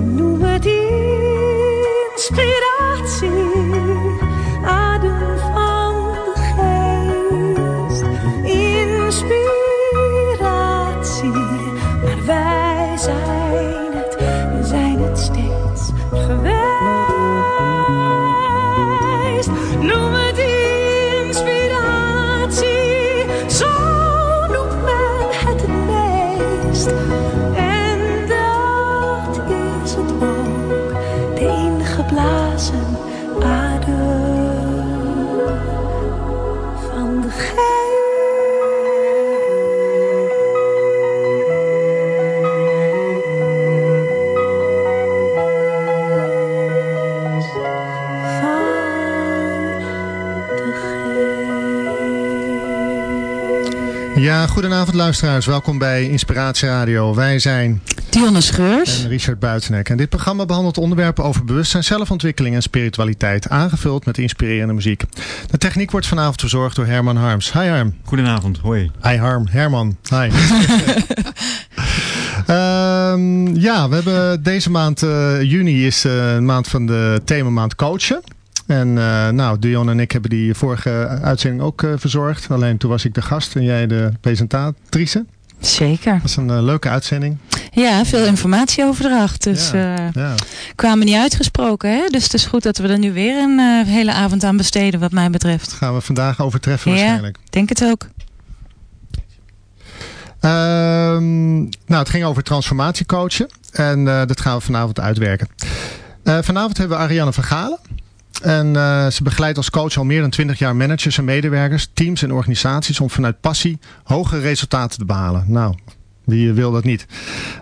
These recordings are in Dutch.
noem luisteraars. Welkom bij Inspiratie Radio. Wij zijn Dionne Scheurs. en Richard Buitenek. En dit programma behandelt onderwerpen over bewustzijn, zelfontwikkeling en spiritualiteit. Aangevuld met inspirerende muziek. De techniek wordt vanavond verzorgd door Herman Harms. Hi Harm. Goedenavond, hoi. Hi Harm. Herman. Hi. Ehm, ja, we hebben deze maand, eh, juni is de maand van de themamaand coachen. En eh, nou, Dion en ik hebben die vorige uitzending ook eh, verzorgd. Alleen toen was ik de gast en jij de presentatrice. Zeker. Dat was een eh, leuke uitzending. Ja, veel informatieoverdracht. Dus Ja. Ja. kwamen niet uitgesproken. Hè? Dus het is goed dat we er nu weer een hele avond aan besteden wat mij betreft. Dat gaan we vandaag overtreffen Ja. waarschijnlijk. Denk het ook. Ehm, nou, het ging over transformatiecoachen. En dat gaan we vanavond uitwerken. Vanavond hebben we Ariane Vergalen. En eh, ze begeleidt als coach al meer dan 20 jaar managers en medewerkers, teams en organisaties om vanuit passie hogere resultaten te behalen. Nou, wie wil dat niet?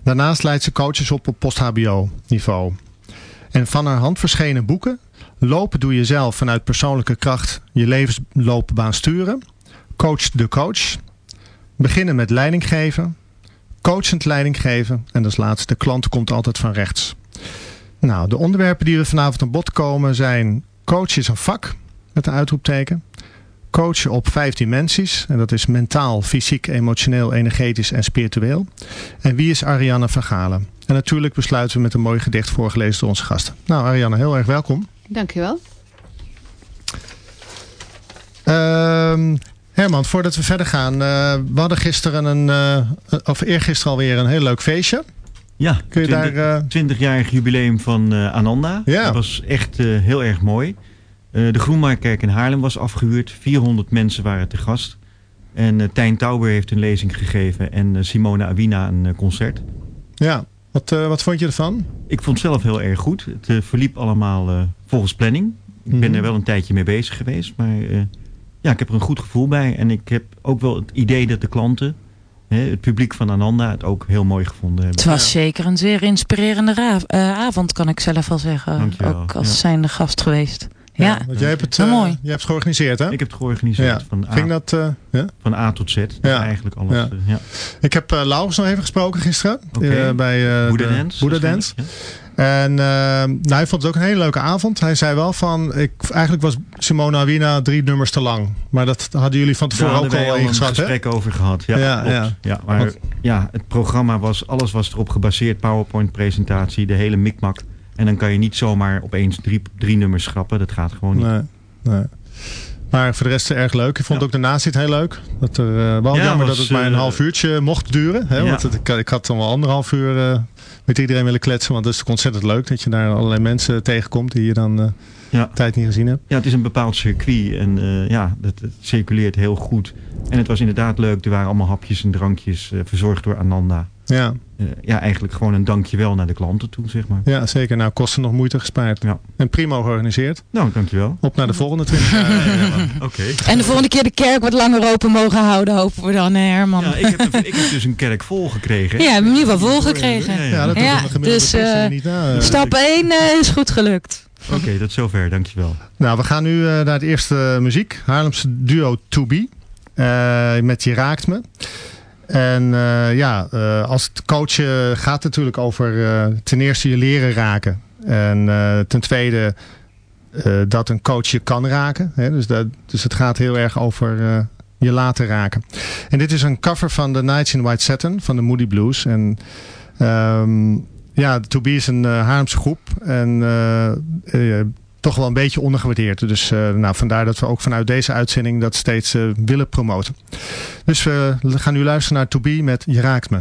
Daarnaast leidt ze coaches op op post-HBO niveau. En van haar hand verschenen boeken Lopen doe je zelf vanuit persoonlijke kracht je levensloopbaan sturen. Coach de coach. Beginnen met leiding geven. Coachend leiding geven. En als laatste, de klant komt altijd van rechts. Nou, de onderwerpen die we vanavond aan bod komen zijn... Coach is een vak, met een uitroepteken. Coachen op vijf dimensies. En dat is mentaal, fysiek, emotioneel, energetisch en spiritueel. En wie is Ariane van Galen? En natuurlijk besluiten we met een mooi gedicht voorgelezen door onze gasten. Nou, Ariane, heel erg welkom. Dankjewel. Ehm Herman, voordat we verder gaan. eh, we hadden gisteren een, eh, of eergisteren alweer een heel leuk feestje. Ja, Kun je 20, daar... eh, 20-jarig jubileum van eh, Ananda. Ja. Dat was echt eh, heel erg mooi. De Groenmarktkerk in Haarlem was afgehuurd. 400 mensen waren te gast. En Tijn Tauber heeft een lezing gegeven. En Simone Awina een concert. ja, wat, wat vond je ervan? Ik vond het zelf heel erg goed. Het verliep allemaal volgens planning. Ik ben Mhm. er wel een tijdje mee bezig geweest. Maar ja, ik heb er een goed gevoel bij. En ik heb ook wel het idee dat de klanten... hè, het publiek van Ananda het ook heel mooi gevonden hebben. Het was zeker een zeer inspirerende eh, avond, kan ik zelf wel zeggen. Dankjewel, Ook als ja. zijnde gast geweest. Ja, want jij hebt het, eh, mooi. jij hebt het georganiseerd, hè? Ik heb het georganiseerd Ja. van, A, Ging dat, eh, ja? van A tot Z. Is eigenlijk alles. Ja. Ja. Ik heb eh Laurens nog even gesproken gisteren. Bij eh, Boeddha de Dance. Boeddha Dance. En eh, nou, hij vond het ook een hele leuke avond. Hij zei wel van, ik, eigenlijk was Simona Awina drie nummers te lang. Maar dat hadden jullie van tevoren ook al ingeschat, hè? gesprek over gehad. Ja, Ja, ja. ja. maar Want- ja, het programma was, alles was erop gebaseerd. PowerPoint presentatie, de hele mikmak. En dan kan je niet zomaar opeens drie, drie nummers schrappen. Dat gaat gewoon niet. Nee, nee. Maar voor de rest erg leuk. Ik vond Ja. ook de nazit heel leuk. Dat er, eh, wel Ja, jammer was, dat het maar een eh, half uurtje mocht duren. Hè? Ja. Want het- ik, ik had dan wel anderhalf uur eh, met iedereen willen kletsen. Want het is ontzettend leuk dat je daar allerlei mensen tegenkomt die je dan Ja. tijd niet gezien hebt. Ja, het is een bepaald circuit. En eh, ja, dat, het circuleert heel goed. En het was inderdaad leuk. Er waren allemaal hapjes en drankjes eh, verzorgd door Ananda. Ja, Eh, ja, eigenlijk gewoon een dankjewel naar de klanten toe, zeg maar. ja zeker. Nou, kosten nog moeite gespaard. Ja. En prima georganiseerd. Nou, dankjewel. Op naar de volgende 20 jaar. Oké. En de volgende keer de kerk wat langer open mogen houden, hopen we dan, hè, Herman. Ja, ik heb, ik heb dus een kerk vol gekregen. Ja, we hebben in ieder geval volgekregen. Ja, ja. Ja, dat Ja, een gemiddelde dus, christen eh, niet na. eh. Stap 1 is goed gelukt. Oké, tot zover. Dankjewel. Nou, we gaan nu eh, naar het eerste muziek. Haarlemse duo To Be. eh, met Je Raakt Me. En eh, ja, eh, als het coachen gaat natuurlijk over eh, ten eerste je leren raken. En ten tweede dat een coach je kan raken. Hè? Dus, dat, dus het gaat heel erg over je laten raken. En dit is een cover van The Nights in White Satin van de Moody Blues. En ehm, ja, To Be is een uh, Haarlemse groep. En toch wel een beetje ondergewaardeerd. Dus nou, vandaar dat we ook vanuit deze uitzending dat steeds willen promoten. Dus we gaan nu luisteren naar To Be met Je raakt me.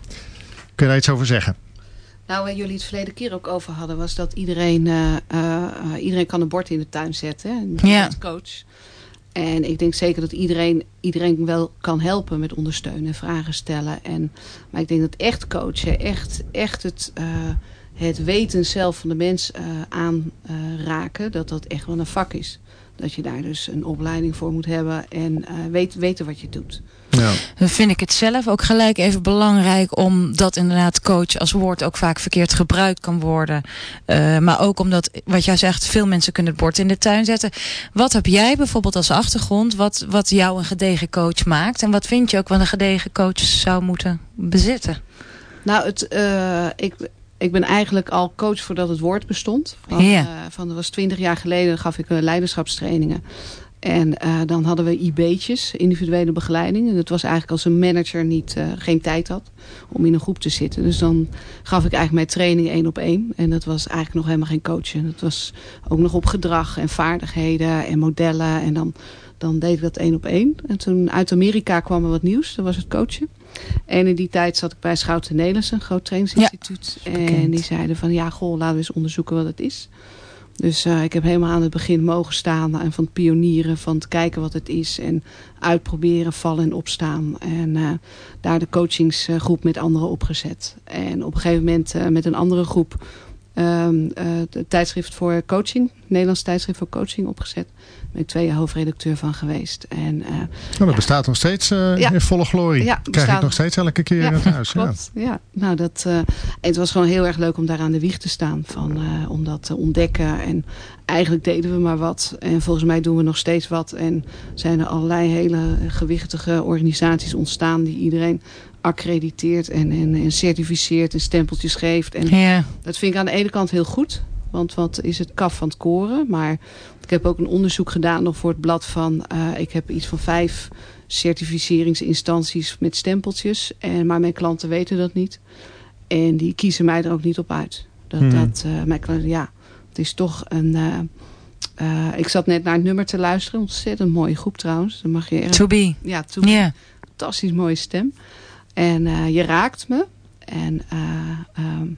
Kun je daar iets over zeggen? Nou, waar jullie het verleden keer ook over hadden, was dat iedereen, iedereen kan een bord in de tuin zetten. Hè? Ja. Als coach. En ik denk zeker dat iedereen, iedereen wel kan helpen met ondersteunen, vragen stellen. En, maar ik denk dat echt coachen, echt, echt het, uh, het weten zelf van de mens uh, aanraken, uh, dat dat echt wel een vak is. Dat je daar dus een opleiding voor moet hebben en weet, weten wat je doet. Ja. Dan vind ik het zelf ook gelijk even belangrijk omdat inderdaad coach als woord ook vaak verkeerd gebruikt kan worden. Uh, maar ook omdat, wat jij zegt, veel mensen kunnen het bord in de tuin zetten. Wat heb jij bijvoorbeeld als achtergrond wat, wat jou een gedegen coach maakt? En wat vind je ook wat een gedegen coach zou moeten bezitten? Nou, het, uh, ik, ik ben eigenlijk al coach voordat het woord bestond. Van, uh, van dat was twintig jaar geleden, gaf ik leiderschapstrainingen. En uh, dan hadden we IB'tjes, individuele begeleiding. En dat was eigenlijk als een manager niet, uh, geen tijd had om in een groep te zitten. Dus dan gaf ik eigenlijk mijn training één op één. En dat was eigenlijk nog helemaal geen coachen. Dat was ook nog op gedrag en vaardigheden en modellen. En dan, dan deed ik dat één op één. En toen uit Amerika kwam er wat nieuws. Dat was het coachen. En in die tijd zat ik bij Schouten Nelissen, een groot trainingsinstituut. Ja, en die zeiden van ja, goh, laten we eens onderzoeken wat het is. Dus uh, ik heb helemaal aan het begin mogen staan en van het pionieren, van het kijken wat het is en uitproberen, vallen en opstaan. En uh, daar de coachingsgroep met anderen opgezet. En op een gegeven moment uh, met een andere groep het tijdschrift voor coaching, Nederlands tijdschrift voor coaching opgezet. Ben ik twee jaar hoofdredacteur van geweest. En, nou, dat bestaat nog steeds ja. in volle glorie. Ja, Krijg ik nog steeds elke keer ja, in huis. Klopt. Ja. ja, nou dat, en het was gewoon heel erg leuk om daar aan de wieg te staan. Van, om dat te ontdekken. En eigenlijk deden we maar wat. En volgens mij doen we nog steeds wat. En zijn er allerlei hele gewichtige organisaties ontstaan die iedereen accrediteert en, en, en certificeert en stempeltjes geeft. En ja. dat vind ik aan de ene kant heel goed. Want wat is het kaf van het koren. Maar ik heb ook een onderzoek gedaan nog voor het blad van... Uh, ik heb iets van vijf certificeringsinstanties met stempeltjes. En, maar mijn klanten weten dat niet. En die kiezen mij er ook niet op uit. Dat, Hmm. dat uh, mijn klanten, ja, het is toch een... Uh, uh, ik zat net naar het nummer te luisteren. Ontzettend mooie groep trouwens. Dan mag je To be. Ja, to be. Fantastisch mooie stem. En je raakt me. En um,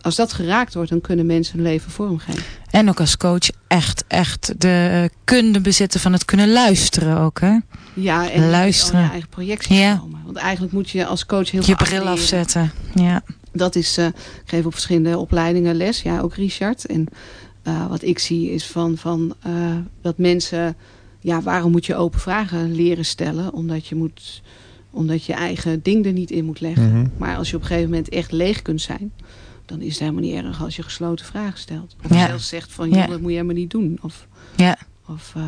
als dat geraakt wordt, dan kunnen mensen hun leven vormgeven. En ook als coach echt, echt de kunde bezitten van het kunnen luisteren ook, hè? Ja, en luisteren. je eigen projectie ja. komen. Want eigenlijk moet je als coach heel Je veel bril afleren. afzetten, ja. Dat is, uh, ik geef op verschillende opleidingen les. Ja, ook Richard. En uh, wat ik zie is van, van uh, dat mensen... Ja, waarom moet je open vragen leren stellen? Omdat je moet omdat je eigen ding er niet in moet leggen. Mhm. Mm -hmm. Maar als je op een gegeven moment echt leeg kunt zijn... dan is het helemaal niet erg als je gesloten vragen stelt. Of ja. zelfs zegt van, joh, ja. dat moet je helemaal niet doen. Of, ja. of, uh,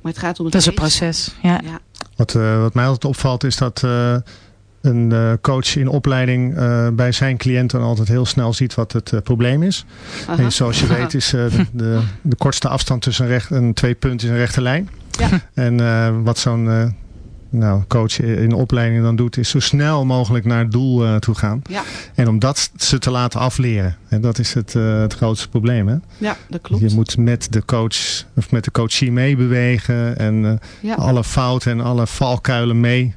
maar het gaat om het Dat is een proces, ja. ja. Wat, uh, wat mij altijd opvalt is dat uh, een uh, coach in opleiding bij zijn cliënten altijd heel snel ziet wat het probleem is. En zoals je Aha. weet is de, de, de, kortste afstand tussen recht, een twee punten is een rechte lijn. Ja. En wat zo'n nou, coach in opleiding dan doet, is zo snel mogelijk naar het doel uh, toe gaan. Ja. En om dat ze te laten afleren. En dat is het, uh, het grootste probleem. Hè? Ja, dat klopt. Je moet met de coach of met de coachie meebewegen en uh, ja. alle fouten en alle valkuilen mee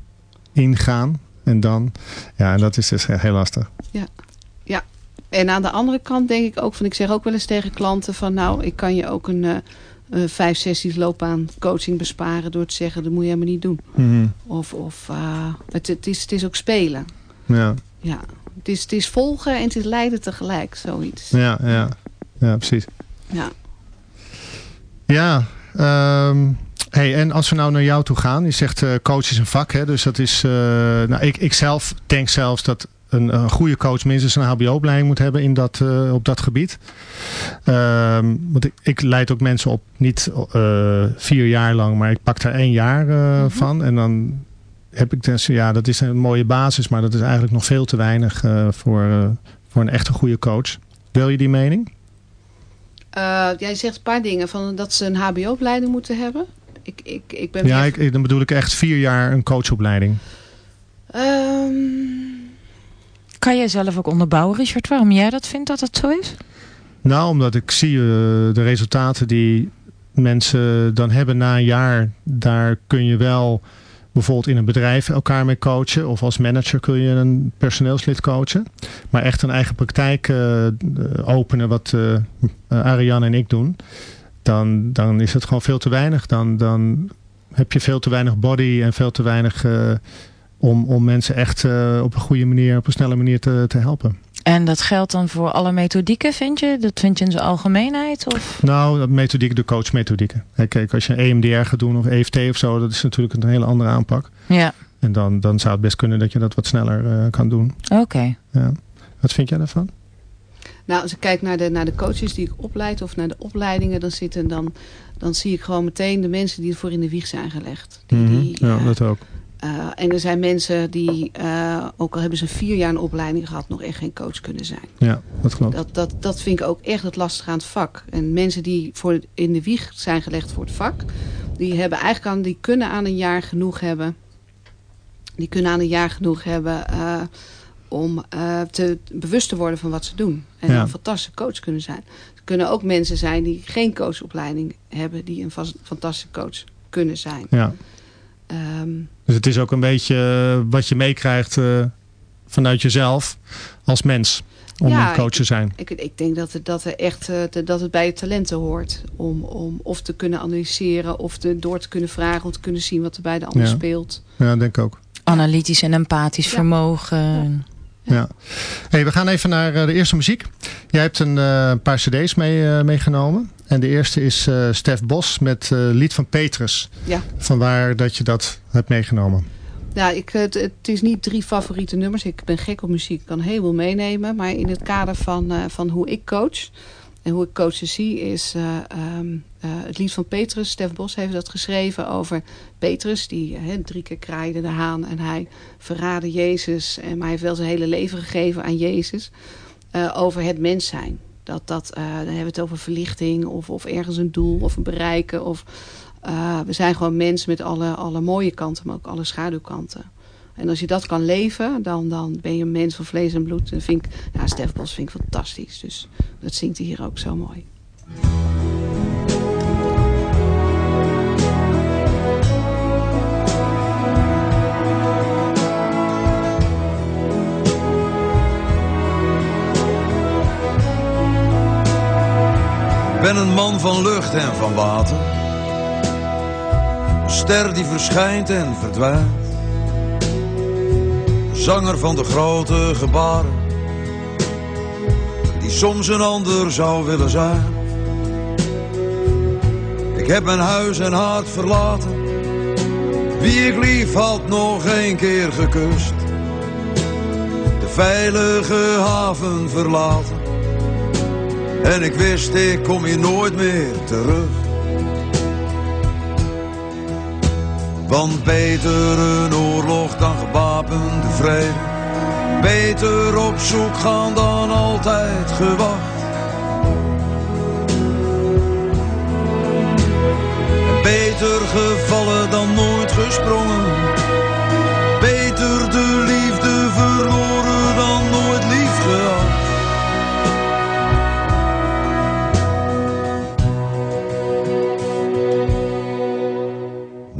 ingaan. En dan, ja, en dat is dus heel lastig. Ja, ja. En aan de andere kant denk ik ook van, ik zeg ook wel eens tegen klanten van, nou, ik kan je ook een uh, vijf sessies loopbaan coaching besparen door te zeggen, dat moet je helemaal niet doen. Mhm. Of, of uh, het, het, is, het is ook spelen. Ja. Ja, het is, het is volgen en het is leiden tegelijk, zoiets. Ja, ja. ja precies. Ja. Ja, um, hey, en als we nou naar jou toe gaan. Je zegt uh, coach is een vak. Hè, dus dat is... Nou, ik, ik zelf denk zelfs dat een, een goede coach minstens een hbo-opleiding moet hebben in dat, uh, op dat gebied. Um, want ik, ik leid ook mensen op niet vier jaar lang. Maar ik pak daar één jaar mm -hmm. van. En dan heb ik dus... Ja, dat is een mooie basis. Maar dat is eigenlijk nog veel te weinig voor, voor een echte goede coach. Deel je die mening? Jij zegt een paar dingen. Van dat ze een hbo-opleiding moeten hebben. Ik, ik, ik ben ja, ik, dan bedoel ik echt vier jaar een coachopleiding. Um... Kan jij zelf ook onderbouwen, Richard, waarom jij dat vindt dat het zo is? Nou, omdat ik zie uh, de resultaten die mensen dan hebben na een jaar. Daar kun je wel bijvoorbeeld in een bedrijf elkaar mee coachen. Of als manager kun je een personeelslid coachen. Maar echt een eigen praktijk uh, openen wat uh, Ariane en ik doen. Dan, dan is het gewoon veel te weinig. Dan, dan heb je veel te weinig body en veel te weinig om, om mensen echt op een goede manier, op een snelle manier te, te helpen. En dat geldt dan voor alle methodieken, vind je? Dat vind je in zijn algemeenheid? Of? Nou, methodiek, de coachmethodieken. Kijk, als je EMDR gaat doen of EFT of zo, dat is natuurlijk een hele andere aanpak. Ja. En dan, dan zou het best kunnen dat je dat wat sneller uh, kan doen. Oké. Okay. Ja. Wat vind jij daarvan? Nou, als ik kijk naar de, naar de coaches die ik opleid of naar de opleidingen, dan zitten dan, dan zie ik gewoon meteen de mensen die ervoor in de wieg zijn gelegd. Die, mm -hmm. die, ja, uh, dat ook. Uh, en er zijn mensen die, uh, ook al hebben ze vier jaar een opleiding gehad, nog echt geen coach kunnen zijn. Ja, dat klopt. Dat, dat, dat vind ik ook echt het lastige aan het vak. En mensen die voor in de wieg zijn gelegd voor het vak, die, hebben eigenlijk aan, die kunnen aan een jaar genoeg hebben. Die kunnen aan een jaar genoeg hebben uh, om te, bewust te worden van wat ze doen. En ja. een fantastische coach kunnen zijn. Er kunnen ook mensen zijn die geen coachopleiding hebben, die een fantastische coach kunnen zijn. Ja. Um, dus het is ook een beetje wat je meekrijgt uh, vanuit jezelf als mens. Om ja, een coach te zijn. Ik, ik, ik denk dat het, dat, er echt, uh, dat het bij je talenten hoort. Om, om of te kunnen analyseren. Of te, door te kunnen vragen. Om te kunnen zien wat er bij de ander ja. speelt. Ja, denk ik ook. Analytisch en empathisch ja. vermogen. Ja. ja. Hey, we gaan even naar uh, de eerste muziek. Jij hebt een uh, paar cd's mee, meegenomen. En de eerste is uh, Stef Bos met uh, Lied van Petrus. Ja. Vanwaar dat je dat hebt meegenomen. Ja, ik, het, het is niet drie favoriete nummers. Ik ben gek op muziek. Ik kan heel veel meenemen. Maar in het kader van, uh, van hoe ik coach... en hoe ik coaches zie... is um, het lied van Petrus. Stef Bos heeft dat geschreven over Petrus... die drie keer kraaide de haan... en hij verraadde Jezus. En, maar hij heeft wel zijn hele leven gegeven aan Jezus... over het mens zijn. Dat, dat, uh, dan hebben we het over verlichting of, of ergens een doel of een bereiken. Of, uh, we zijn gewoon mensen met alle, alle mooie kanten, maar ook alle schaduwkanten. En als je dat kan leven, dan, dan ben je een mens van vlees en bloed. En vind ik, ja, Stef Bos vind ik fantastisch. Dus dat zingt hij hier ook zo mooi. Ben een man van lucht en van water. Een ster die verschijnt en verdwijnt. Zanger van de grote gebaren. Die soms een ander zou willen zijn. Ik heb mijn huis en hart verlaten. Wie ik lief had nog een keer gekust. De veilige haven verlaten en ik wist, ik kom hier nooit meer terug. Want beter een oorlog dan gewapende vrede. Beter op zoek gaan dan altijd gewacht. Beter gevallen dan nooit gesprongen. Beter de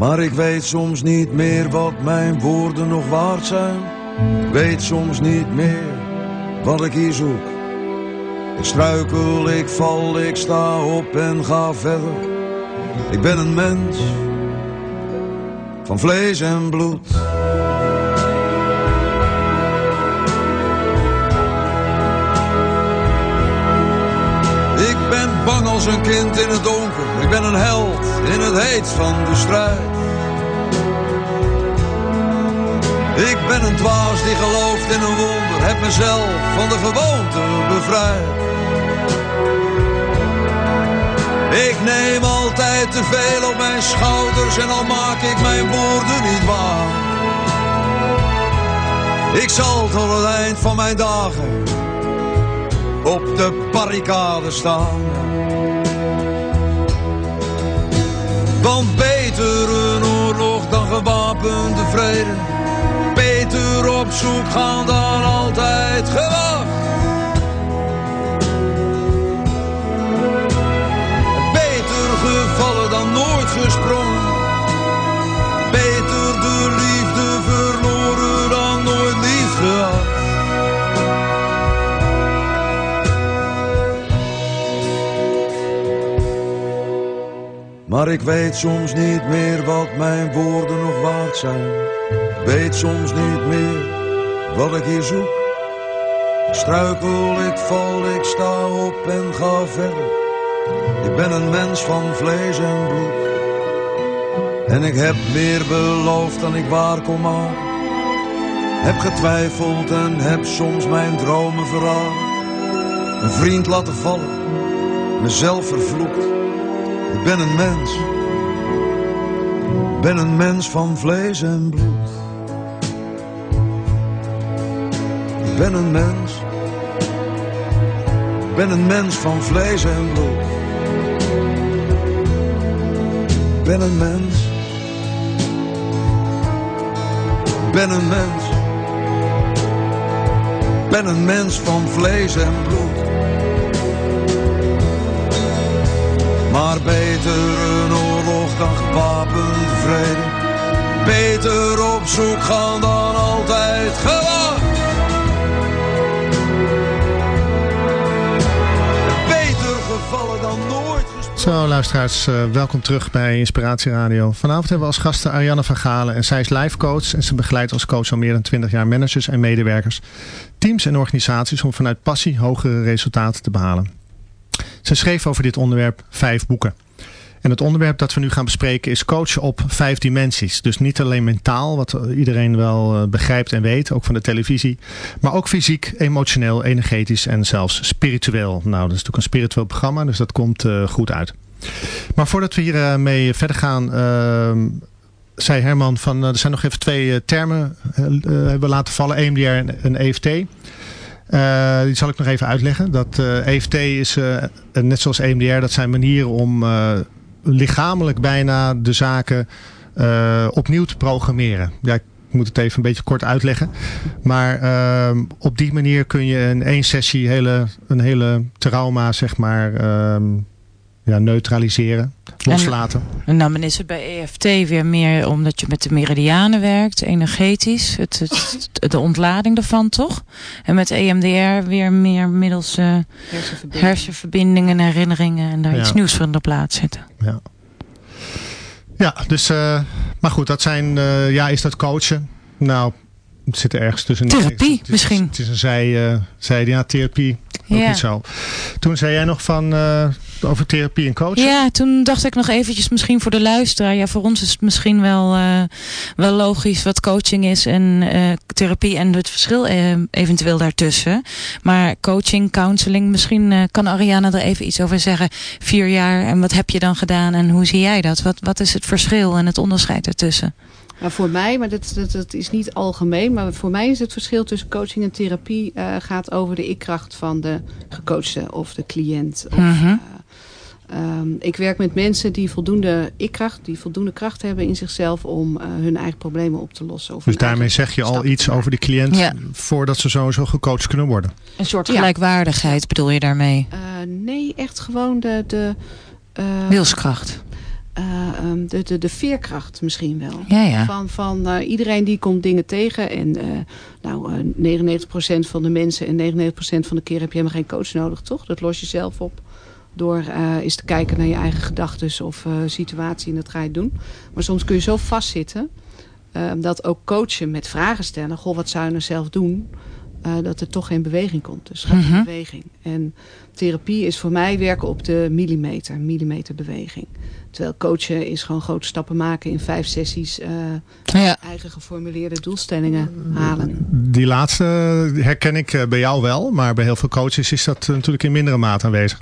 Maar ik weet soms niet meer wat mijn woorden nog waard zijn. Ik weet soms niet meer wat ik hier zoek. Ik struikel, ik val, ik sta op en ga verder. Ik ben een mens van vlees en bloed. Ik ben bang als een kind in het donker. Ik ben een held in het heet van de strijd. Ik ben een dwaas die gelooft in een wonder. Heb mezelf van de gewoonte bevrijd. Ik neem altijd te veel op mijn schouders en al maak ik mijn woorden niet waar. Ik zal tot het eind van mijn dagen op de barricade staan. Want beter een oorlog dan gewapende vrede. Beter op zoek gaan dan altijd gewacht. Beter gevallen dan nooit gesprongen. Beter de liefde verloren dan nooit lief gehad. Maar ik weet soms niet meer wat mijn woorden nog waard zijn. Weet soms niet meer wat ik hier zoek. Ik struikel, ik val, ik sta op en ga verder. Ik ben een mens van vlees en bloed. En ik heb meer beloofd dan ik waar kon maken. Heb getwijfeld en heb soms mijn dromen verraden. Een vriend laten vallen, mezelf vervloekt. Ik ben een mens. Ben een mens van vlees en bloed. Ben een mens. Ben een mens van vlees en bloed. Ben een mens. Ben een mens. Ben een mens van vlees en bloed. Maar beter een oorlog dan gewapend vrede. Beter op zoek gaan dan altijd gewacht. Zo luisteraars, uh, welkom terug bij Inspiratie Radio. Vanavond hebben we als gasten Ariane van Galen en zij is life coach. En ze begeleidt als coach al meer dan 20 jaar managers en medewerkers, teams en organisaties om vanuit passie hogere resultaten te behalen. Ze schreef over dit onderwerp vijf boeken. En het onderwerp dat we nu gaan bespreken is coachen op vijf dimensies. Dus niet alleen mentaal, wat iedereen wel begrijpt en weet, ook van de televisie. Maar ook fysiek, emotioneel, energetisch en zelfs spiritueel. Nou, dat is natuurlijk een spiritueel programma, dus dat komt uh, goed uit. Maar voordat we hiermee mee verder gaan, uh, zei Herman van, er zijn nog even twee termen hebben laten vallen, EMDR en, EFT. Die zal ik nog even uitleggen. Dat EFT is, uh, net zoals EMDR, dat zijn manieren om lichamelijk bijna de zaken opnieuw te programmeren. Ja, ik moet het even een beetje kort uitleggen. Maar op die manier kun je in één sessie hele, een hele trauma, zeg maar, ja, neutraliseren, loslaten. En, nou, dan is het bij EFT weer meer omdat je met de meridianen werkt, energetisch, het, het, de ontlading ervan toch? En met EMDR weer meer middels uh, hersenverbindingen. hersenverbindingen, herinneringen en daar ja. iets nieuws van de plaats zetten. Ja, ja dus, uh, maar goed, dat zijn, uh, ja, is dat coachen? Nou, het zit er ergens tussen. Therapie het is, misschien. Het is een zij, uh, zij ja, therapie. Ook Ja. niet zo. Toen zei jij nog van uh, over therapie en coaching. Ja, toen dacht ik nog eventjes misschien voor de luisteraar. Ja, voor ons is het misschien wel, uh, wel logisch wat coaching is en uh, therapie en het verschil eventueel daartussen. Maar coaching, counseling, misschien kan Ariana er even iets over zeggen. Vier jaar en wat heb je dan gedaan en hoe zie jij dat? Wat, wat is het verschil en het onderscheid ertussen? Nou, voor mij, maar dat, dat, dat, is niet algemeen, maar voor mij is het verschil tussen coaching en therapie uh, gaat over de ikkracht van de gecoachte of de cliënt. Of, Mhm. uh, um, ik werk met mensen die voldoende ikkracht, die voldoende kracht hebben in zichzelf om uh, hun eigen problemen op te lossen. Of Dus daarmee zeg je al iets over de cliënt Ja. voordat ze sowieso gecoacht kunnen worden. Een soort Ja. gelijkwaardigheid bedoel je daarmee? Uh, nee, echt gewoon de... de uh, Wilskracht. eh, ehm, de, de, de veerkracht misschien wel. Ja, ja. Van, van eh, iedereen die komt dingen tegen. En eh, nou, eh 99% van de mensen en 99% van de keer heb je helemaal geen coach nodig, toch? Dat los je zelf op. Door eh, eens te kijken naar je eigen gedachten of eh, situatie en dat ga je doen. Maar soms kun je zo vastzitten. eh, dat ook coachen met vragen stellen. Goh, wat zou je nou zelf doen? eh, dat er toch geen beweging komt. Dus ga Mhm. in beweging. En therapie is voor mij werken op de millimeter. Millimeter beweging. Terwijl coachen is gewoon grote stappen maken in vijf sessies. eh, ja. eigen geformuleerde doelstellingen halen. Die laatste herken ik bij jou wel. Maar bij heel veel coaches is dat natuurlijk in mindere mate aanwezig.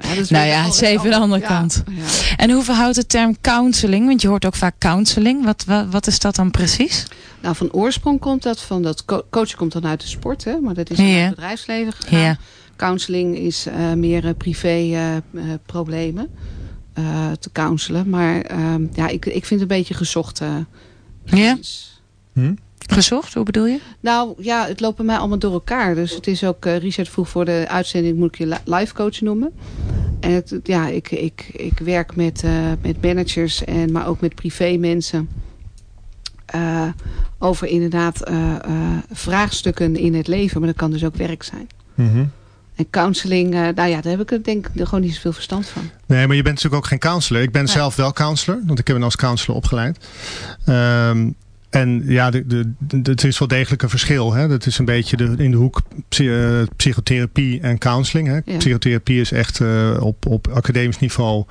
Ja, Nou ja, het is even de andere kant. Ja. En hoe verhoudt de term counseling? Want je hoort ook vaak counseling. Wat, wat, wat is dat dan precies? Nou, van oorsprong komt dat van dat co coachen komt dan uit de sport, hè, maar dat is in het bedrijfsleven gegaan. Counseling is eh, meer eh, privé eh, problemen eh, te counselen. Maar ehm, ja, ik, ik vind het een beetje gezocht. eh, Ja? Hm? Gezocht, hoe bedoel je? Nou ja, het loopt bij mij allemaal door elkaar. Dus het is ook, eh, Richard vroeg voor de uitzending, moet ik je li- life coach noemen. En het, ja, ik, ik, ik werk met, eh, met managers, en, maar ook met privé mensen. eh, over inderdaad eh, eh, vraagstukken in het leven. Maar dat kan dus ook werk zijn. Mhm. En counseling, eh, nou ja, daar heb ik er denk ik gewoon niet zoveel verstand van. Nee, maar je bent natuurlijk ook geen counselor. Ik ben Nee. zelf wel counselor, want ik heb hem als counselor opgeleid. Ehm, en ja, de, de, de- het is wel degelijk een verschil. Hè? Dat is een beetje de, in de hoek eh, psychotherapie en counseling. Hè? Ja. Psychotherapie is echt eh, op, op academisch niveau.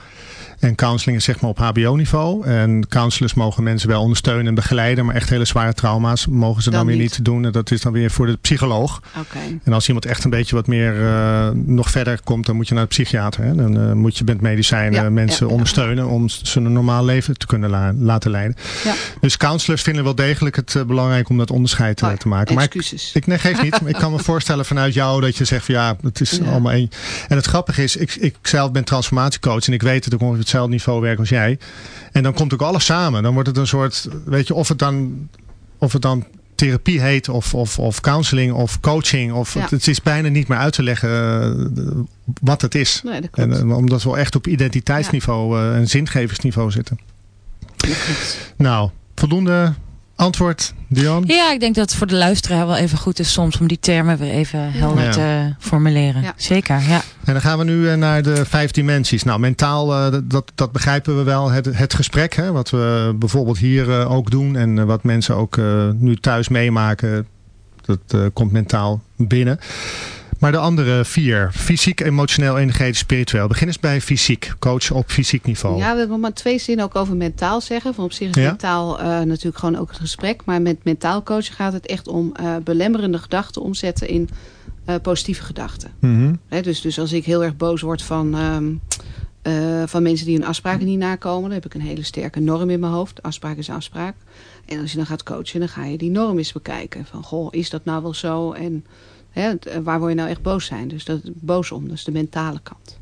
En counseling is zeg maar op hbo-niveau. En counselors mogen mensen wel ondersteunen en begeleiden. Maar echt hele zware trauma's mogen ze dan, Dan weer niet. doen. En dat is dan weer voor de psycholoog. Oké. En als iemand echt een beetje wat meer eh, nog verder komt, dan moet je naar de psychiater. Hè? Dan moet je met medicijnen Ja, mensen ja, ondersteunen om ze een normaal leven te kunnen la- laten leiden. Ja. Dus counselors vinden wel degelijk het eh, belangrijk om dat onderscheid eh, Oh te maken. Maar ik, Excuses. ik nee, geef niet. Maar ik kan me voorstellen vanuit jou dat je zegt van ja, het is Ja. allemaal één. En het grappige is, ik, ik zelf ben transformatiecoach en ik weet dat ik ongeveer op hetzelfde niveau werk als jij. En dan komt ook alles samen. Dan wordt het een soort, weet je, of het dan, of het dan therapie heet of, of, of counseling of coaching. Of, Ja. het, is bijna niet meer uit te leggen eh, wat het is. nee, dat En, omdat we wel echt op identiteitsniveau en zingevingsniveau zitten. Nou, voldoende antwoord, Dion? Ja, ik denk dat het voor de luisteraar wel even goed is soms om die termen weer even helder Ja. te formuleren. Ja. Zeker, ja. En dan gaan we nu eh, naar de vijf dimensies. Nou, mentaal, eh, dat- dat, dat begrijpen we wel. Het, het gesprek, hè, wat we bijvoorbeeld hier eh, ook doen. En wat mensen ook nu thuis meemaken. Dat eh, komt mentaal binnen. Maar de andere vier. Fysiek, emotioneel, energetisch, spiritueel. Begin eens bij fysiek. Coach op fysiek niveau. Ja, we hebben maar twee zinnen ook over mentaal zeggen. Van op zich is Ja. mentaal eh, natuurlijk gewoon ook het gesprek. Maar met mentaal coachen gaat het echt om eh, belemmerende gedachten omzetten in eh, positieve gedachten. Mhm. Dus, dus als ik heel erg boos word van, ehm, eh, van mensen die hun afspraken niet nakomen... dan heb ik een hele sterke norm in mijn hoofd. Afspraak is afspraak. En als je dan gaat coachen, dan ga je die norm eens bekijken. Van, goh, is dat nou wel zo? En eh, waar word je nou echt boos zijn? Dus dat, boos om, is de mentale kant.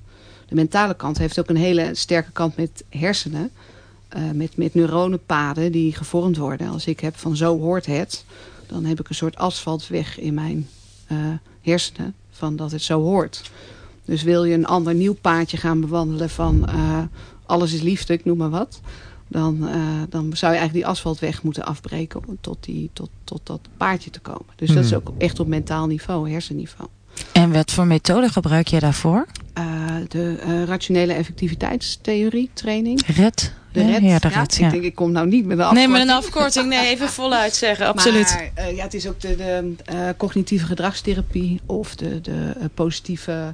De mentale kant heeft ook een hele sterke kant met hersenen. eh, met, met neuronenpaden die gevormd worden. Als ik heb van zo hoort het, dan heb ik een soort asfaltweg in mijn eh, hersenen. Van dat het zo hoort. Dus wil je een ander nieuw paadje gaan bewandelen van alles is liefde, ik noem maar wat. Dan, eh, dan zou je eigenlijk die asfaltweg moeten afbreken om tot, die, tot, tot dat paadje te komen. Dus dat is Hmm. ook echt op mentaal niveau, hersenniveau. En wat voor methode gebruik je daarvoor? Eh, de eh, rationele effectiviteitstheorie training. Red? De Ja, red. Ja, de red, ik denk, ik kom nou niet met een Nee, afkorting. maar een afkorting. Nee, even voluit zeggen. Absoluut. Maar eh, ja, het is ook de, de eh, cognitieve gedragstherapie of de, de positieve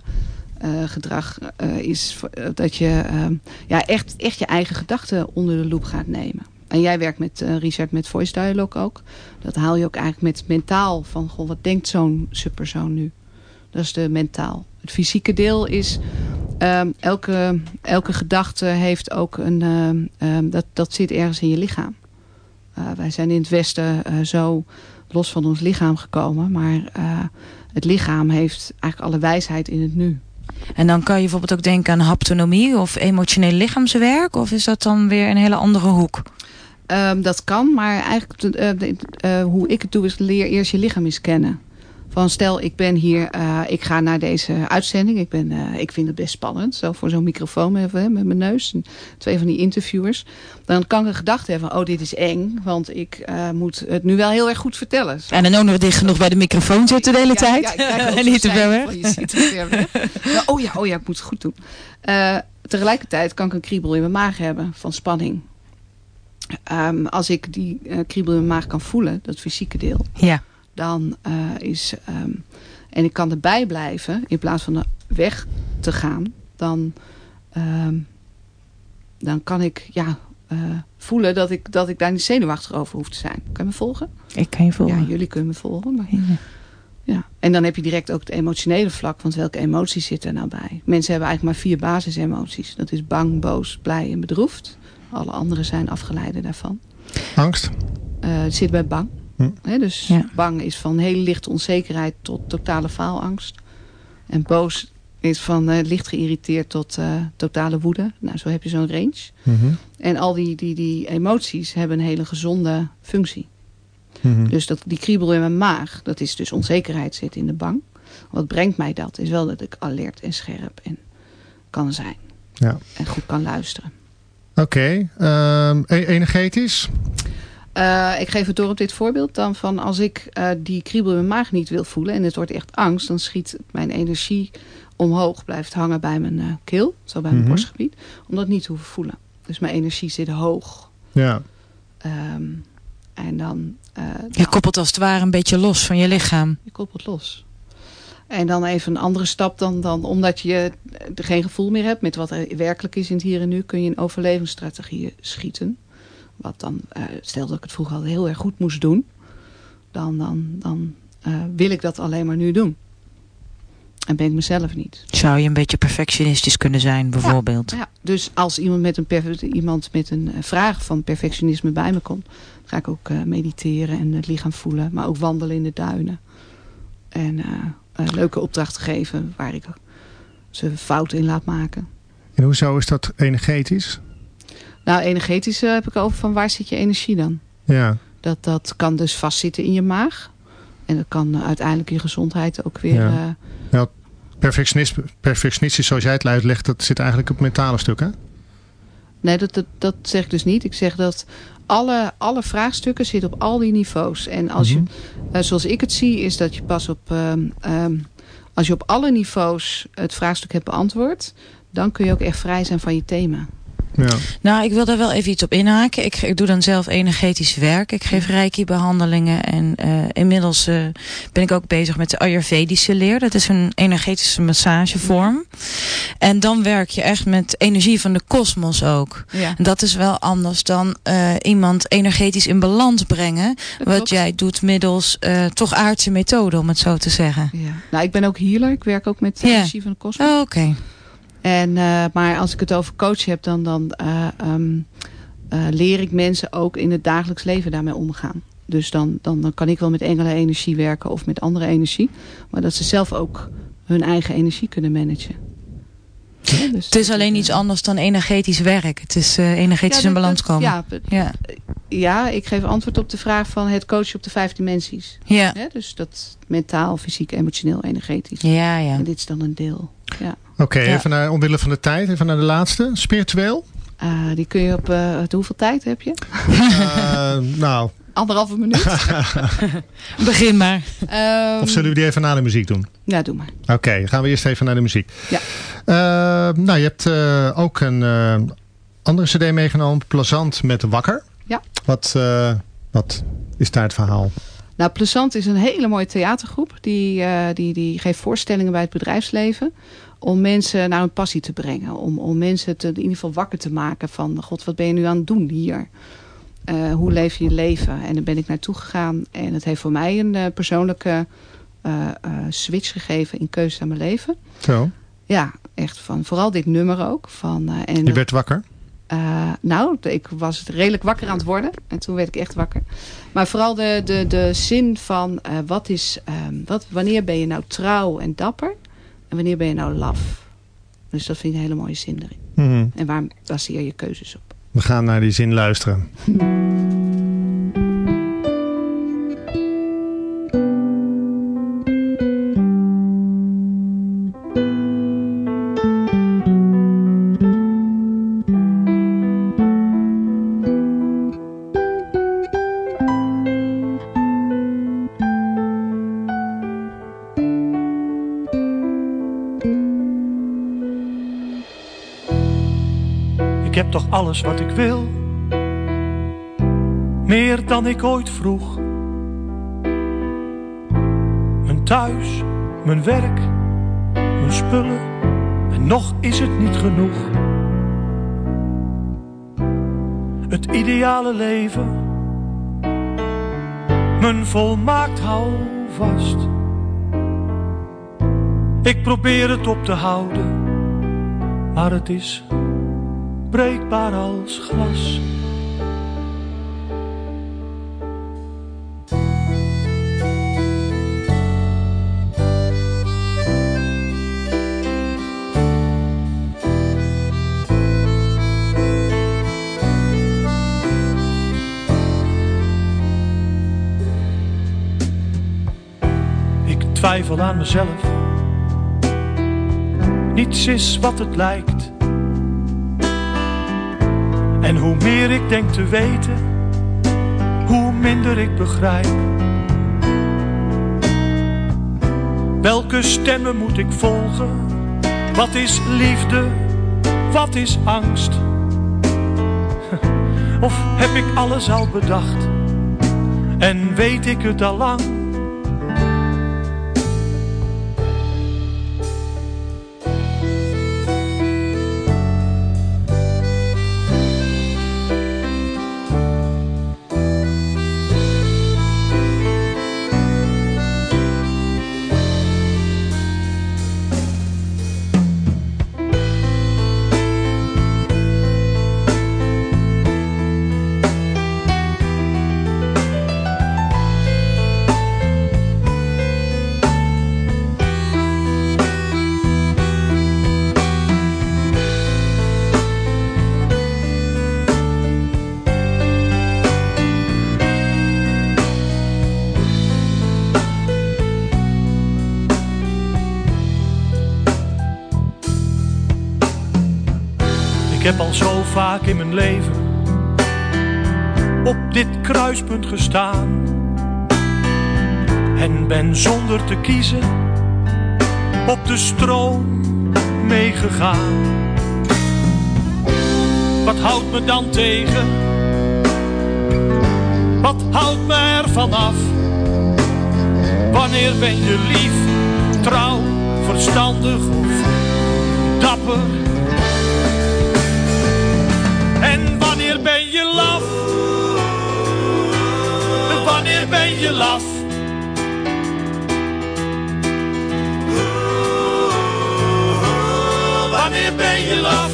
gedrag eh, is eh, dat je eh, ja, echt, echt je eigen gedachten onder de loep gaat nemen. En jij werkt met eh, Richard met voice dialogue ook. Dat haal je ook eigenlijk met mentaal van goh, wat denkt zo'n subpersoon nu? Dat is de mentaal. Het fysieke deel is ehm, elke, elke gedachte heeft ook een ehm, dat, dat zit ergens in je lichaam. Uh, wij zijn in het Westen uh, zo los van ons lichaam gekomen. Maar uh, het lichaam heeft eigenlijk alle wijsheid in het nu. En dan kan je bijvoorbeeld ook denken aan haptonomie of emotioneel lichaamswerk? Of is dat dan weer een hele andere hoek? Um, dat kan, maar eigenlijk uh, hoe ik het doe is leer eerst je lichaam eens kennen. Van stel, ik ben hier, uh, ik ga naar deze uitzending. Ik, ben, uh, ik vind het best spannend. Zo voor zo'n microfoon met, met mijn neus. En twee van die interviewers. Dan kan ik een gedachte hebben oh dit is eng. Want ik uh, moet het nu wel heel erg goed vertellen. Zo. En dan ook nog dicht genoeg bij de microfoon zitten de hele ja, tijd. Ja, ja, en niet te ver weg. Je ziet het ver weg. nou, oh ja, oh ja, ik moet het goed doen. tegelijkertijd kan ik een kriebel in mijn maag hebben van spanning. Um, als ik die kriebel in mijn maag kan voelen, dat fysieke deel. Ja dan uh, is... Um, en ik kan erbij blijven in plaats van weg te gaan. Dan, um, dan kan ik ja, uh, voelen dat ik, dat ik daar niet zenuwachtig over hoef te zijn. Kan je me volgen? Ik kan je volgen. Ja, jullie kunnen me volgen. Maar, ja. ja. En dan heb je direct ook het emotionele vlak. Want welke emoties zitten er nou bij? Mensen hebben eigenlijk maar vier basisemoties. Dat is bang, boos, blij en bedroefd. Alle andere zijn afgeleiden daarvan. Angst? Uh, het zit bij bang. Hm. He, dus ja. bang is van hele lichte onzekerheid tot totale faalangst. En boos is van uh, licht geïrriteerd tot uh, totale woede. Nou, zo heb je zo'n range. Mm -hmm. En al die, die, die emoties hebben een hele gezonde functie. Mm -hmm. Dus dat, die kriebel in mijn maag, dat is dus onzekerheid zit in de bang. Wat brengt mij dat? Is wel dat ik alert en scherp en kan zijn. Ja. En goed kan luisteren. Oké. Okay. Um, e energetisch? Uh, ik geef het door op dit voorbeeld dan van als ik uh, die kriebel in mijn maag niet wil voelen en het wordt echt angst, dan schiet mijn energie omhoog, blijft hangen bij mijn uh, keel, zo bij mijn Mhm. borstgebied, om dat niet te hoeven voelen. Dus mijn energie zit hoog. Ja. Um, en dan... je koppelt als het ware een beetje los van je lichaam. Je koppelt los. En dan even een andere stap dan, dan omdat je er geen gevoel meer hebt met wat er werkelijk is in het hier en nu, kun je in overlevingsstrategieën schieten. Wat dan, uh, stel dat ik het vroeger al heel erg goed moest doen. Dan, dan, dan uh, wil ik dat alleen maar nu doen. En ben ik mezelf niet. Zou je een beetje perfectionistisch kunnen zijn bijvoorbeeld? Ja, ja. dus als iemand met, een iemand met een vraag van perfectionisme bij me komt. Ga ik ook uh, mediteren en het lichaam voelen. Maar ook wandelen in de duinen. En leuke opdrachten geven waar ik ze fouten in laat maken. En hoezo is dat energetisch? Nou, energetisch uh, heb ik over van waar zit je energie dan? Ja. Dat, dat kan dus vastzitten in je maag. En dat kan uh, uiteindelijk je gezondheid ook weer... Ja. Uh, ja, perfectionisme, perfectionistisch zoals jij het uitlegt, dat zit eigenlijk op het mentale stuk, hè? Nee, dat, dat, dat zeg ik dus niet. Ik zeg dat alle, alle vraagstukken zitten op al die niveaus. En als Mhm. je, uh, zoals ik het zie, is dat je pas op... Um, um, als je op alle niveaus het vraagstuk hebt beantwoord... dan kun je ook echt vrij zijn van je thema. Ja. Nou, ik wil daar wel even iets op inhaken. Ik, ik doe dan zelf energetisch werk. Ik geef reiki-behandelingen. En uh, inmiddels uh, ben ik ook bezig met de Ayurvedische leer. Dat is een energetische massagevorm. En dan werk je echt met energie van de kosmos ook. Ja. En dat is wel anders dan uh, iemand energetisch in balans brengen. Dat wat klopt. jij doet middels uh, toch aardse methode, om het zo te zeggen. Ja. Nou, ik ben ook healer. Ik werk ook met de Ja. energie van de kosmos. Oh, Oké. Okay. En, uh, maar als ik het over coach heb, dan, dan uh, um, uh, leer ik mensen ook in het dagelijks leven daarmee omgaan. Dus dan, dan, dan kan ik wel met engelen energie werken of met andere energie. Maar dat ze zelf ook hun eigen energie kunnen managen. Ja, dus het is alleen iets anders dan energetisch werk. Het is uh, energetisch ja, in balans komen. Ja, ja. ja, ik geef antwoord op de vraag van het coachen op de vijf dimensies. Ja. ja dus dat mentaal, fysiek, emotioneel, energetisch. Ja, ja. En dit is dan een deel. Ja. Oké, okay, ja. even naar omwille van de tijd. Even naar de laatste. Spiritueel? Uh, die kun je op... Uh, hoeveel tijd heb je? Uh, nou... Anderhalve minuut. Begin maar. Um, of zullen we die even na de muziek doen? Ja, doe maar. Oké, okay, gaan we eerst even naar de muziek. Ja. nou, je hebt ook een andere cd meegenomen. Plazant met Wakker. Ja. Wat, wat is daar het verhaal? Nou, Plezant is een hele mooie theatergroep. Die, uh, die, die geeft voorstellingen bij het bedrijfsleven. Om mensen naar hun passie te brengen. Om, om mensen te, in ieder geval wakker te maken van... God, wat ben je nu aan het doen hier? Uh, hoe leef je je leven? En daar ben ik naartoe gegaan. En het heeft voor mij een uh, persoonlijke switch gegeven in keuze aan mijn leven. Zo. Ja, echt van vooral dit nummer ook. Van, en, je werd wakker? Nou, ik was redelijk wakker aan het worden. En toen werd ik echt wakker. Maar vooral de, de, de zin van wat is, um, wat, wanneer ben je nou trouw en dapper? En wanneer ben je nou laf? Dus dat vind ik een hele mooie zin erin. Mm -hmm. En waar baseer je keuzes op? We gaan naar die zin luisteren. heb toch alles wat ik wil, meer dan ik ooit vroeg. Mijn thuis, mijn werk, mijn spullen, en nog is het niet genoeg. Het ideale leven, mijn volmaakt houvast. Ik probeer het op te houden, maar het is breekbaar als glas. Ik twijfel aan mezelf. Niets is wat het lijkt. En hoe meer ik denk te weten, hoe minder ik begrijp. Welke stemmen moet ik volgen? Wat is liefde? Wat is angst? Of heb ik alles al bedacht en weet ik het al lang? Vaak in mijn leven op dit kruispunt gestaan en ben zonder te kiezen op de stroom meegegaan. Wat houdt me dan tegen? Wat houdt me ervan af? Wanneer ben je lief, trouw, verstandig of dapper? Ben je laf? Wanneer ben je laf?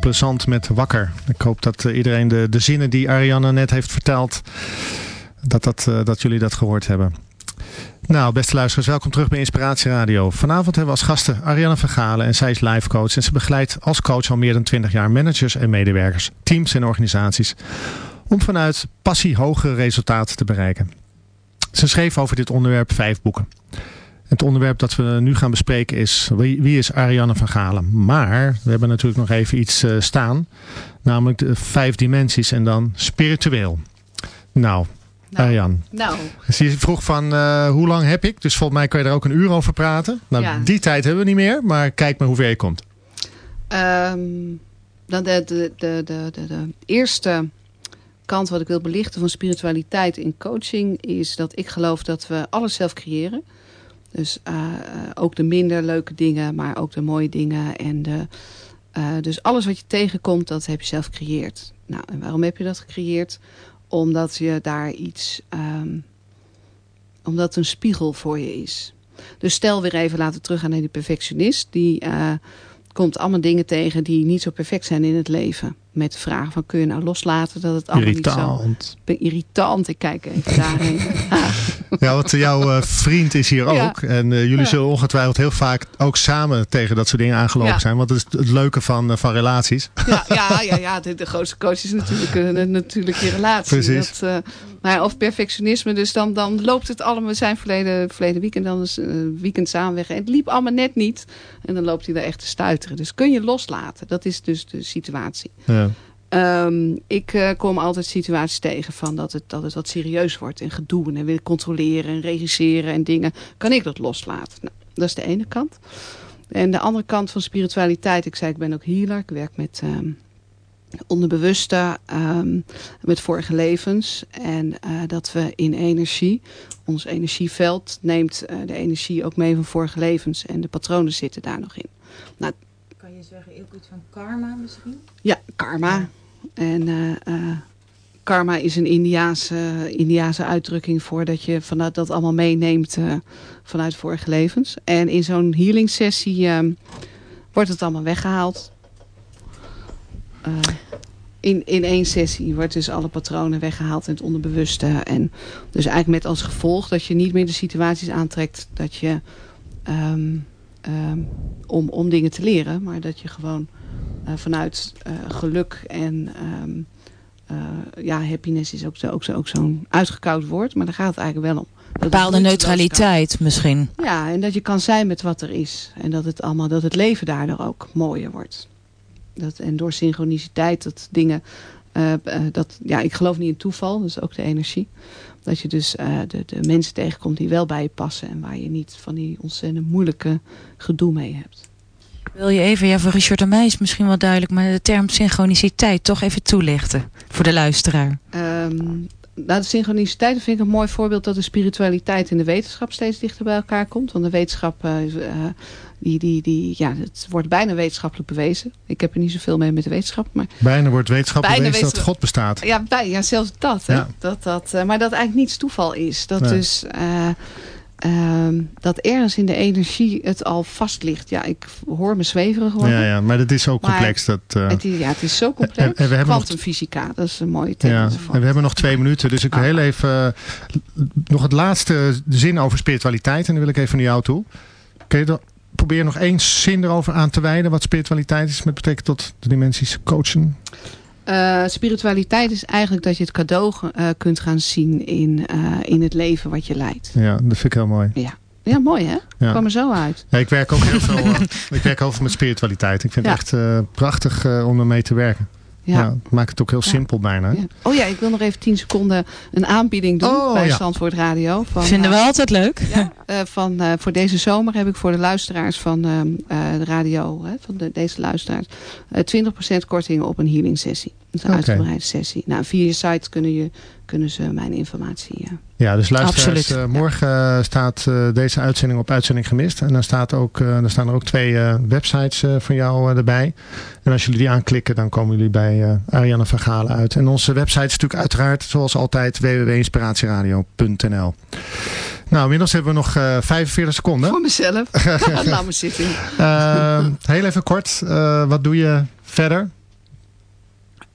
Plezant met wakker. Ik hoop dat uh, iedereen de, de zinnen die Ariane net heeft verteld, dat, dat, uh, dat jullie dat gehoord hebben. Nou, beste luisteraars, welkom terug bij Inspiratie Radio. Vanavond hebben we als gasten Ariane Vergalen en zij is life coach. En ze begeleidt als coach al meer dan 20 jaar managers en medewerkers, teams en organisaties. Om vanuit passie hogere resultaten te bereiken. Ze schreef over dit onderwerp vijf boeken. Het onderwerp dat we nu gaan bespreken is wie, wie is Ariane van Galen. Maar we hebben natuurlijk nog even iets uh, staan. Namelijk de vijf dimensies en dan spiritueel. Nou, nou Ariane. Nou. Dus je vroeg van uh, hoe lang heb ik? Dus volgens mij kan je er ook een uur over praten. Nou, Ja. die tijd hebben we niet meer. Maar kijk maar hoe ver je komt. Ehm, dan de, de, de, de, de, de eerste kant wat ik wil belichten van spiritualiteit in coaching is dat ik geloof dat we alles zelf creëren. Dus eh, eh, ook de minder leuke dingen, maar ook de mooie dingen. En de, eh, dus alles wat je tegenkomt, dat heb je zelf gecreëerd. Nou, en waarom heb je dat gecreëerd? Omdat je daar iets, ehm, omdat het een spiegel voor je is. Dus stel weer even, laten we teruggaan naar die perfectionist. Die komt allemaal dingen tegen die niet zo perfect zijn in het leven. Met de vraag van kun je nou loslaten dat het allemaal niet zo... Irritant. Ik ben irritant. Ik kijk even daarheen. Ja, want eh, jouw eh, vriend is hier Ja. ook. En eh, jullie zullen ongetwijfeld heel vaak ook samen tegen dat soort dingen aangelopen Ja. zijn. Want dat is het leuke van, van relaties. ja, ja, ja, ja de, de grootste coach is natuurlijk, een, natuurlijk je relatie. Precies. Dat, ja, of perfectionisme. Dus dan, dan loopt het allemaal. We zijn verleden, verleden weekend dan is eh, weekend samen weg. En het liep allemaal net niet. En dan loopt hij daar echt te stuiteren. Dus kun je loslaten. Dat is dus de situatie. Ja. Ehm, ik eh, kom altijd situaties tegen van dat het, dat het wat serieus wordt en gedoe en willen controleren en regisseren en dingen. Kan ik dat loslaten? Nou, dat is de ene kant. En de andere kant van spiritualiteit, ik zei ik ben ook healer. Ik werk met ehm, onderbewuste, ehm, met vorige levens. En eh, dat we in energie, ons energieveld neemt eh, de energie ook mee van vorige levens. En de patronen zitten daar nog in. Kan je zeggen ook iets van karma misschien? Ja, karma. En eh, eh, karma is een Indiaanse, Indiaanse uitdrukking voor dat je vanuit dat allemaal meeneemt eh, vanuit vorige levens. En in zo'n healing sessie eh, wordt het allemaal weggehaald. Eh, in, in één sessie wordt dus alle patronen weggehaald in het onderbewuste. En dus eigenlijk met als gevolg dat je niet meer de situaties aantrekt dat je ehm, ehm, om, om dingen te leren, maar dat je gewoon eh, vanuit eh, geluk en ehm, eh, ja, happiness is ook zo'n ook zo, ook zo'n uitgekoud woord, maar daar gaat het eigenlijk wel om. Dat Bepaalde neutraliteit misschien. Ja, en dat je kan zijn met wat er is. En dat het allemaal, dat het leven daardoor ook mooier wordt. Dat, en door synchroniciteit, dat dingen, eh, eh, dat, ja, ik geloof niet in toeval, dus ook de energie. Dat je dus eh, de, de mensen tegenkomt die wel bij je passen en waar je niet van die ontzettend moeilijke gedoe mee hebt. Wil je even, ja voor Richard en mij is het misschien wel duidelijk, maar de term synchroniciteit toch even toelichten voor de luisteraar. Ehm, nou, de synchroniciteit vind ik een mooi voorbeeld dat de spiritualiteit en de wetenschap steeds dichter bij elkaar komt. Want de wetenschap, die, die, die, ja, het wordt bijna wetenschappelijk bewezen. Ik heb er niet zoveel mee met de wetenschap, maar Bijna wordt wetenschap Bijna bewezen dat God bestaat. ja, bij, ja zelfs dat, hè? Dat, dat, eh, maar dat eigenlijk niets toeval is. Dat Nee. dus eh, ehm, dat ergens in de energie het al vast ligt. Ja, ik hoor me zweverig worden. Ja, ja, maar dat is ook Maar complex. Dat, eh, Het, is, ja, het is zo En- complex. en we hebben nog- dat is een mooie term. ja. ervan. En we hebben nog twee minuten, dus ik wil Ah. heel even nog het laatste zin over spiritualiteit. En dan wil ik even naar jou toe. Kun je er, probeer nog één zin erover aan te wijden wat spiritualiteit is met betrekking tot de dimensies coachen? Eh, spiritualiteit is eigenlijk dat je het cadeau eh, kunt gaan zien in, eh, in het leven wat je leidt. Ja, dat vind ik heel mooi. Ja, mooi hè? Ja. Kwam er zo uit. Ja, ik werk ook heel veel, ik werk heel veel met spiritualiteit. Ik vind het Ja. echt prachtig om ermee te werken. Ja. Ja. het maakt het ook heel Ja. simpel bijna. Ja. Oh ja, ik wil nog even 10 seconden een aanbieding doen Oh, bij ja. Zandvoort Radio. Van, Vinden we eh, altijd leuk. Ja, eh, van, eh, voor deze zomer heb ik voor de luisteraars van ehm, eh, de radio, hè, van de, deze luisteraars, eh 20% korting op een healing sessie. Dat is een uitgebreide sessie. Nou, via je site kunnen, je, kunnen ze mijn informatie. eh, Ja, dus luisteraars, Absoluut. eh, morgen eh, staat eh, deze uitzending op Uitzending Gemist. En dan, staat ook, eh, dan staan er ook twee eh, websites eh, van jou eh, erbij. En als jullie die aanklikken, dan komen jullie bij eh, Ariane van Galen uit. En onze website is natuurlijk uiteraard, zoals altijd, www.inspiratieradio.nl Nou, inmiddels hebben we nog eh 45 seconden. Voor mezelf. Laat me zitten. Eh, heel even kort, eh, wat doe je verder?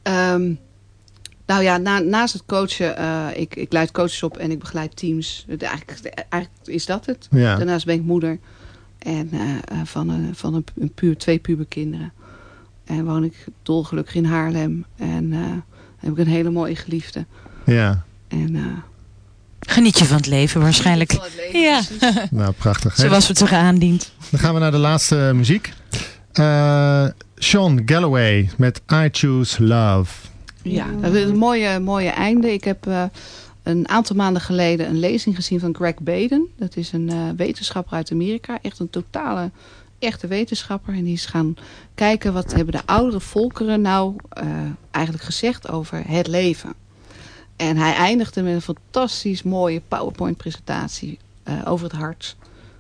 Ehm, nou ja, na, naast het coachen, eh, ik, ik leid coaches op en ik begeleid teams. Eigenlijk, eigenlijk is dat het. Ja. Daarnaast ben ik moeder en, eh, eh, van, een, van een, een puur, twee puberkinderen. En woon ik dolgelukkig in Haarlem. En eh, heb ik een hele mooie geliefde. Ja. En eh, Geniet je van het leven waarschijnlijk. Van het leven, Ja, precies. Nou, prachtig. hè? zoals het zich aandient. Dan gaan we naar de laatste muziek. Eh, Sean Galloway met I Choose Love. Ja, dat is een mooie, mooie einde. Ik heb eh, een aantal maanden geleden een lezing gezien van Greg Baden. Dat is een eh, wetenschapper uit Amerika. Echt een totale, echte wetenschapper. En die is gaan kijken wat hebben de oudere volkeren nou eh, eigenlijk gezegd over het leven. En hij eindigde met een fantastisch mooie PowerPoint presentatie over het hart.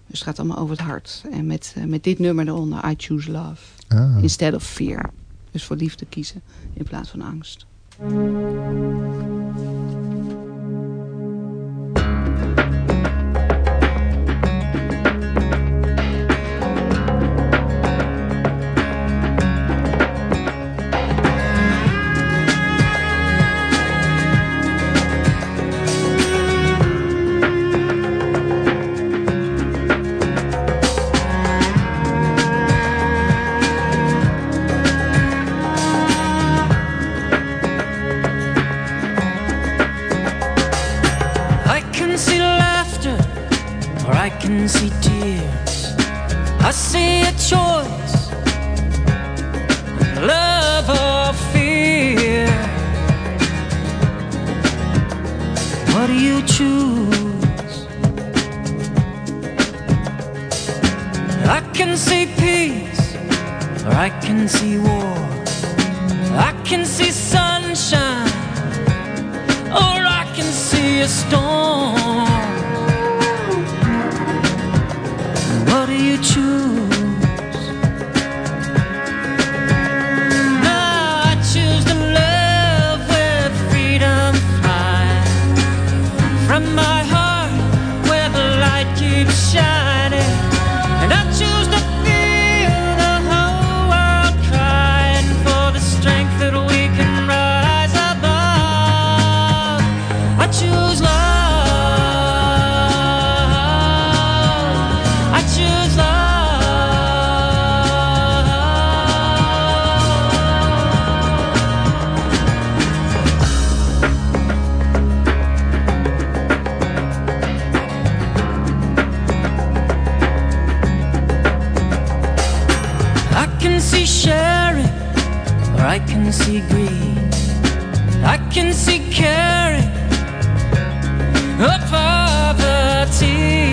Dus het gaat allemaal over het hart. En met, met dit nummer eronder, I choose love. Ah. Instead of fear. Dus voor liefde kiezen in plaats van angst. Thank you. See sharing, or I can see greed. I can see caring, or poverty.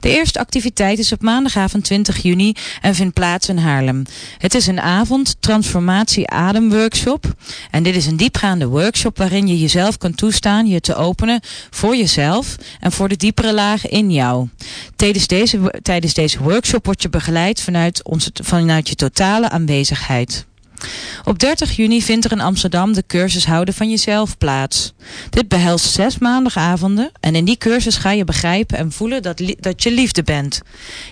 De eerste activiteit is op maandagavond 20 juni en vindt plaats in Haarlem. Het is een avond transformatie adem workshop. En dit is een diepgaande workshop waarin je jezelf kunt toestaan je te openen voor jezelf en voor de diepere lagen in jou. Tijdens deze, tijdens deze workshop word je begeleid vanuit, onze, vanuit je totale aanwezigheid. Op 30 juni vindt er in Amsterdam de cursus Houden van Jezelf plaats. Dit behelst zes maandagavonden en in die cursus ga je begrijpen en voelen dat, dat je liefde bent.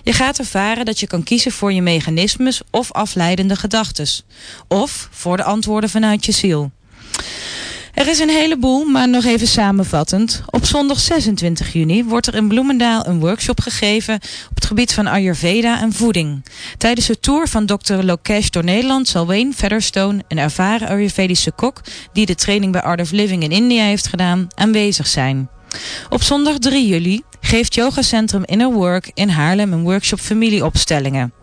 Je gaat ervaren dat je kan kiezen voor je mechanismes of afleidende gedachtes. Of voor de antwoorden vanuit je ziel. Er is een heleboel, maar nog even samenvattend. Op zondag 26 juni wordt er in Bloemendaal een workshop gegeven op het gebied van Ayurveda en voeding. Tijdens de tour van Dr. Lokesh door Nederland zal Wayne Featherstone, een ervaren Ayurvedische kok die de training bij Art of Living in India heeft gedaan, aanwezig zijn. Op zondag 3 juli geeft yogacentrum Inner Work in Haarlem een workshop familieopstellingen.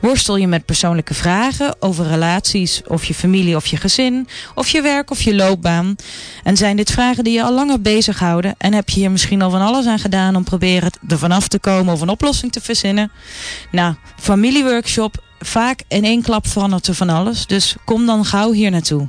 Worstel je met persoonlijke vragen over relaties of je familie of je gezin, of je werk of je loopbaan? En zijn dit vragen die je al langer bezighouden en heb je hier misschien al van alles aan gedaan om proberen er vanaf te komen of een oplossing te verzinnen? Nou, familieworkshop, vaak in één klap verandert er van alles, dus kom dan gauw hier naartoe.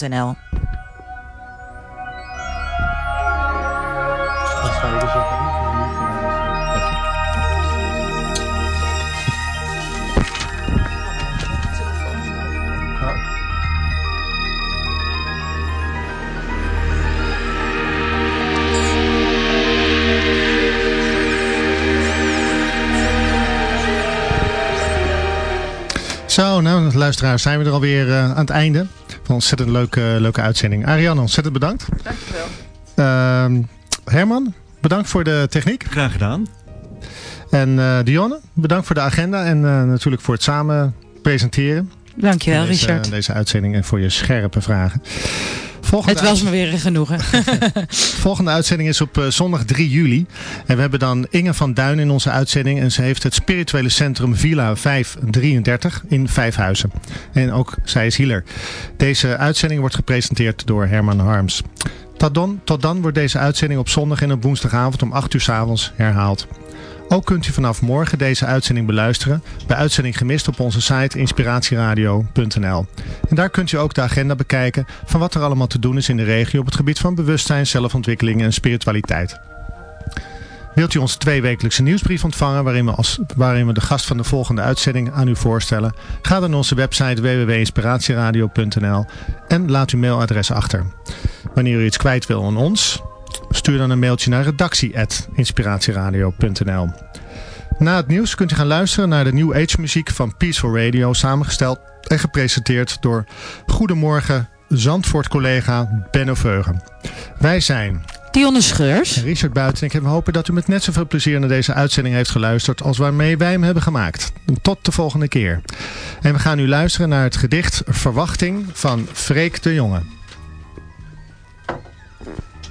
Wat Zo, nou luisteraars, zijn we er alweer uh, aan het einde. Van een ontzettend leuke, leuke uitzending. Ariane, ontzettend bedankt. Dankjewel. Uh, Herman, bedankt voor de techniek. Graag gedaan. En uh, Dionne, bedankt voor de agenda en uh, natuurlijk voor het samen presenteren. Dankjewel, deze, Richard. Deze uitzending en voor je scherpe vragen. Volgende het was me weer een genoegen. Volgende uitzending is op uh, zondag 3 juli. En we hebben dan Inge van Duin in onze uitzending. En ze heeft het spirituele centrum Villa 533 in Vijfhuizen. En ook zij is healer. Deze uitzending wordt gepresenteerd door Herman Harms. Tot dan, tot dan wordt deze uitzending op zondag en op woensdagavond om 8 uur s avonds herhaald. Ook kunt u vanaf morgen deze uitzending beluisteren bij Uitzending Gemist op onze site inspiratieradio.nl. En daar kunt u ook de agenda bekijken van wat er allemaal te doen is in de regio op het gebied van bewustzijn, zelfontwikkeling en spiritualiteit. Wilt u onze tweewekelijkse nieuwsbrief ontvangen waarin we, als, waarin we de gast van de volgende uitzending aan u voorstellen? Ga dan naar onze website www.inspiratieradio.nl en laat uw mailadres achter. Wanneer u iets kwijt wil aan ons, Stuur dan een mailtje naar redactie.inspiratieradio.nl Na het nieuws kunt u gaan luisteren naar de New Age muziek van Peaceful Radio, samengesteld en gepresenteerd door Goedemorgen Zandvoort-collega Benno Veugen. Wij zijn Dionne Scheurs en Richard Buiten. Ik heb hopen dat u met net zoveel plezier naar deze uitzending heeft geluisterd als waarmee wij hem hebben gemaakt. Tot de volgende keer. En we gaan nu luisteren naar het gedicht Verwachting van Freek de Jonge.